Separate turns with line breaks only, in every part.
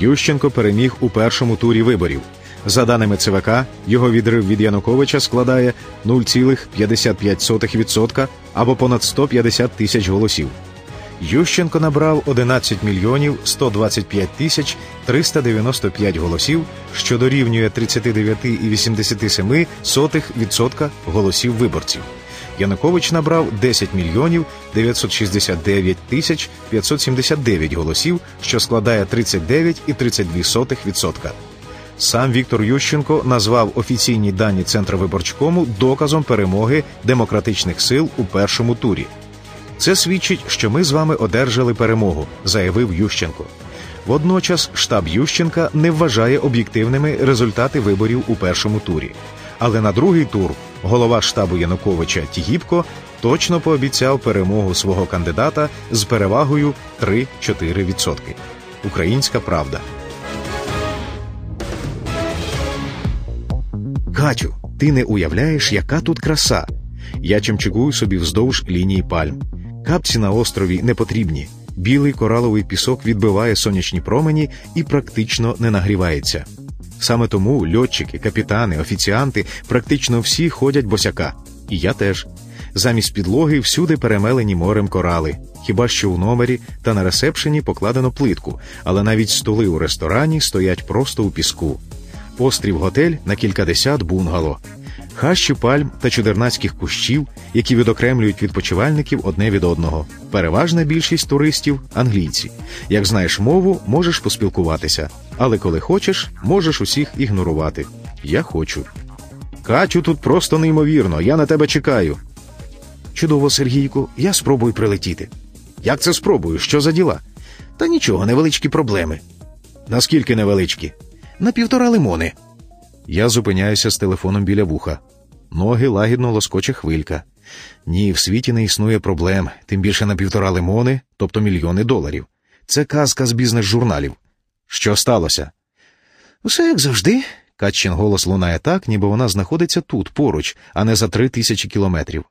Ющенко переміг у першому турі виборів. За даними ЦВК, його відрив від Януковича складає 0,55% або понад 150 тисяч голосів. Ющенко набрав 11 мільйонів 125 тисяч 395 голосів, що дорівнює 39,87% голосів виборців. Янукович набрав 10 мільйонів 969 тисяч 579 голосів, що складає 39,32%. Сам Віктор Ющенко назвав офіційні дані Центровиборчкому доказом перемоги демократичних сил у першому турі. Це свідчить, що ми з вами одержали перемогу, заявив Ющенко. Водночас штаб Ющенка не вважає об'єктивними результати виборів у першому турі. Але на другий тур голова штабу Януковича Тігіпко точно пообіцяв перемогу свого кандидата з перевагою 3-4%. Українська правда. Катю, ти не уявляєш, яка тут краса. Я чимчигую собі вздовж лінії пальм. Капці на острові не потрібні. Білий кораловий пісок відбиває сонячні промені і практично не нагрівається. Саме тому льотчики, капітани, офіціанти практично всі ходять босяка. І я теж. Замість підлоги всюди перемелені морем корали. Хіба що у номері та на ресепшені покладено плитку, але навіть столи у ресторані стоять просто у піску. Острів готель на кількадесят бунгало, хащі пальм та чудернацьких кущів, які відокремлюють відпочивальників одне від одного. Переважна більшість туристів англійці. Як знаєш мову, можеш поспілкуватися, але коли хочеш, можеш усіх ігнорувати. Я хочу. Катю, тут просто неймовірно, я на тебе чекаю. Чудово, Сергійку, я спробую прилетіти. Як це спробую? Що за діла? Та нічого, невеличкі проблеми. Наскільки невеличкі? На півтора лимони. Я зупиняюся з телефоном біля вуха. Ноги лагідно лоскоче хвилька. Ні, в світі не існує проблем, тим більше на півтора лимони, тобто мільйони доларів. Це казка з бізнес-журналів. Що сталося? Усе як завжди. Катчин голос лунає так, ніби вона знаходиться тут, поруч, а не за три тисячі кілометрів.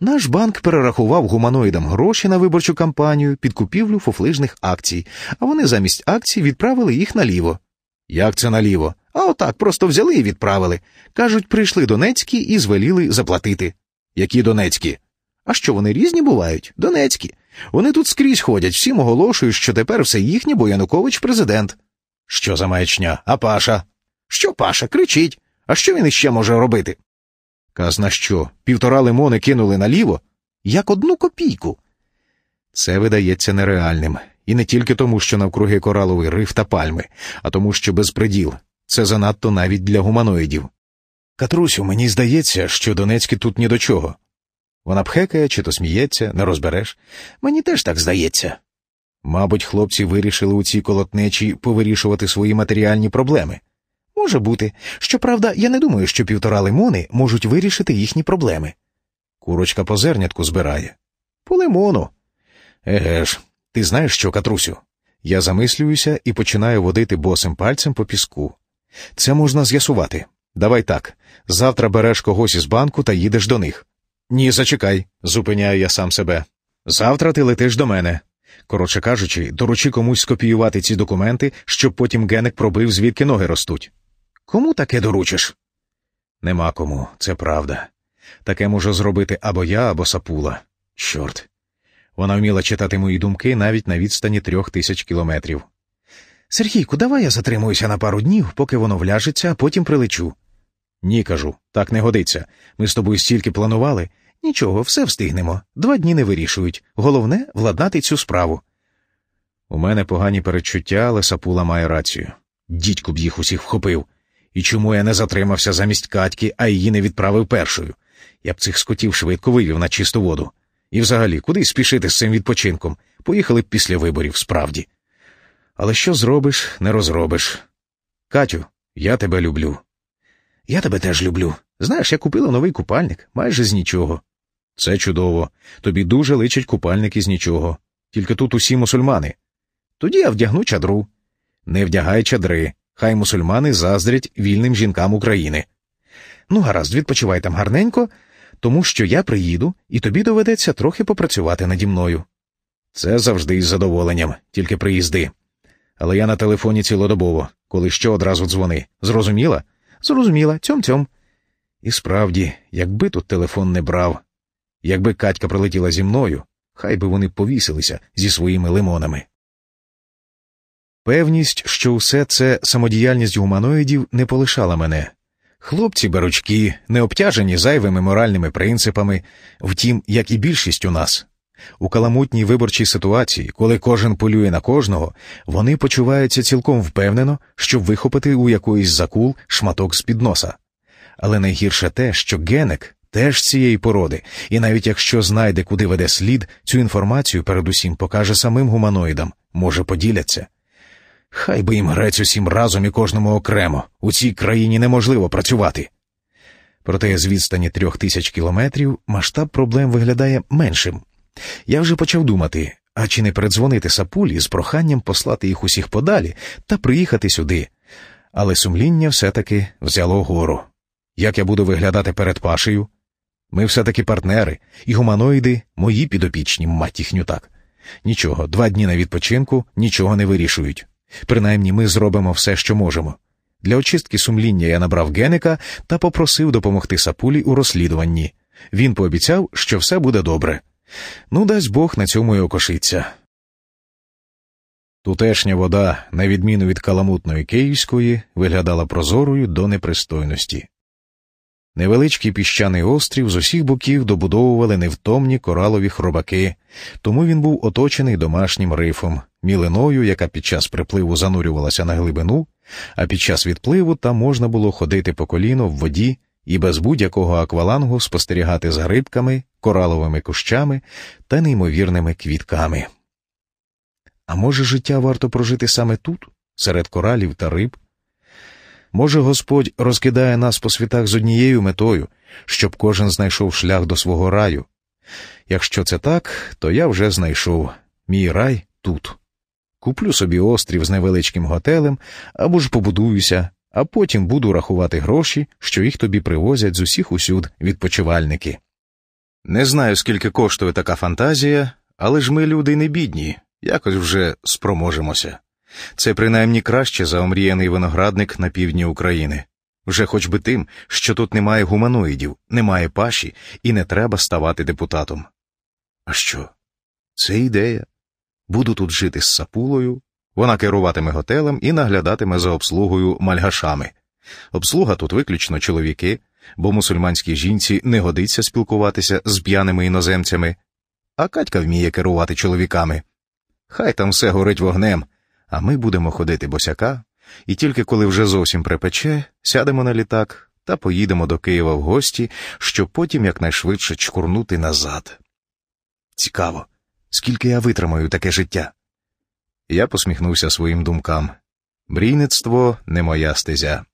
Наш банк перерахував гуманоїдам гроші на виборчу кампанію під купівлю фуфлижних акцій, а вони замість акцій відправили їх наліво. Як це наліво? А отак просто взяли і відправили. Кажуть, прийшли Донецькі і звеліли заплатити. Які Донецькі? А що вони різні бувають? Донецькі. Вони тут скрізь ходять, всім оголошують, що тепер все їхнє, бо Янукович президент. Що за маячня? А Паша? Що Паша? Кричить. А що він іще може робити? Казна що, півтора лимони кинули наліво? Як одну копійку. Це видається нереальним. І не тільки тому, що навкруги кораловий риф та пальми, а тому, що безпреділ. Це занадто навіть для гуманоїдів. Катрусю, мені здається, що Донецькі тут ні до чого. Вона пхекає чи то сміється, не розбереш. Мені теж так здається. Мабуть, хлопці вирішили у цій колотнечі повирішувати свої матеріальні проблеми. Може бути. Щоправда, я не думаю, що півтора лимони можуть вирішити їхні проблеми. Курочка по зернятку збирає. По лимону. Еге ж, ти знаєш що, Катрусю? Я замислююся і починаю водити босим пальцем по піску. Це можна з'ясувати. Давай так. Завтра береш когось із банку та їдеш до них. Ні, зачекай, зупиняю я сам себе. Завтра ти летиш до мене. Коротше кажучи, доручи комусь скопіювати ці документи, щоб потім геник пробив, звідки ноги ростуть. Кому таке доручиш? Нема кому, це правда. Таке може зробити або я, або сапула. Чорт. Вона вміла читати мої думки навіть на відстані трьох тисяч кілометрів. Сергійку, давай я затримуюся на пару днів, поки воно вляжеться, а потім прилечу. Ні, кажу, так не годиться. Ми з тобою стільки планували. Нічого, все встигнемо. Два дні не вирішують. Головне владнати цю справу. У мене погані передчуття, але сапула має рацію. Дідько б їх усіх вхопив. І чому я не затримався замість катьки, а її не відправив першою? Я б цих скотів швидко вивів на чисту воду. І взагалі, куди спішити з цим відпочинком? Поїхали б після виборів, справді. Але що зробиш, не розробиш. Катю, я тебе люблю. Я тебе теж люблю. Знаєш, я купила новий купальник майже з нічого. Це чудово. Тобі дуже личить купальник із нічого. Тільки тут усі мусульмани. Тоді я вдягну чадру. Не вдягай чадри. Хай мусульмани заздрять вільним жінкам України. Ну, гаразд, відпочивай там гарненько, тому що я приїду, і тобі доведеться трохи попрацювати наді мною. Це завжди із задоволенням, тільки приїзди. Але я на телефоні цілодобово, коли що одразу дзвони. Зрозуміла? Зрозуміла, тьом-тьом. І справді, якби тут телефон не брав, якби Катька прилетіла зі мною, хай би вони повісилися зі своїми лимонами. Певність, що усе це самодіяльність гуманоїдів не полишала мене. Хлопці баручки, не обтяжені зайвими моральними принципами, втім, як і більшість у нас. У каламутній виборчій ситуації, коли кожен полює на кожного, вони почуваються цілком впевнено, щоб вихопити у якоїсь закул шматок з під носа. Але найгірше те, що Генек теж цієї породи, і навіть якщо знайде, куди веде слід, цю інформацію передусім покаже самим гуманоїдам, може поділяться. Хай би їм грець усім разом і кожному окремо. У цій країні неможливо працювати. Проте з відстані трьох тисяч кілометрів масштаб проблем виглядає меншим. Я вже почав думати, а чи не передзвонити сапулі з проханням послати їх усіх подалі та приїхати сюди. Але сумління все-таки взяло гору. Як я буду виглядати перед пашею? Ми все-таки партнери, і гуманоїди мої підопічні, мать їхню так. Нічого, два дні на відпочинку нічого не вирішують. Принаймні ми зробимо все, що можемо. Для очистки сумління я набрав Геника та попросив допомогти сапулі у розслідуванні. Він пообіцяв, що все буде добре. Ну, дасть Бог на цьому й окошиться. Тутешня вода, на відміну від каламутної київської, виглядала прозорою до непристойності. Невеличкий піщаний острів з усіх боків добудовували невтомні коралові хробаки, тому він був оточений домашнім рифом, мілиною, яка під час припливу занурювалася на глибину, а під час відпливу там можна було ходити по коліно в воді і без будь-якого аквалангу спостерігати за рибками, кораловими кущами та неймовірними квітками. А може, життя варто прожити саме тут, серед коралів та риб? Може, Господь розкидає нас по світах з однією метою, щоб кожен знайшов шлях до свого раю. Якщо це так, то я вже знайшов мій рай тут. Куплю собі острів з невеличким готелем або ж побудуюся, а потім буду рахувати гроші, що їх тобі привозять з усіх усюд відпочивальники. Не знаю, скільки коштує така фантазія, але ж ми люди не бідні, якось вже спроможемося. Це принаймні краще за омріяний виноградник на півдні України, вже хоч би тим, що тут немає гуманоїдів, немає паші і не треба ставати депутатом. А що? Це ідея. Буду тут жити з сапулою, вона керуватиме готелем і наглядатиме за обслугою мальгашами. Обслуга тут виключно чоловіки, бо мусульманській жінці не годиться спілкуватися з п'яними іноземцями, а Катька вміє керувати чоловіками. Хай там все горить вогнем а ми будемо ходити босяка, і тільки коли вже зовсім припече, сядемо на літак та поїдемо до Києва в гості, щоб потім якнайшвидше чкурнути назад. Цікаво, скільки я витримаю таке життя. Я посміхнувся своїм думкам. Брійництво не моя стезя.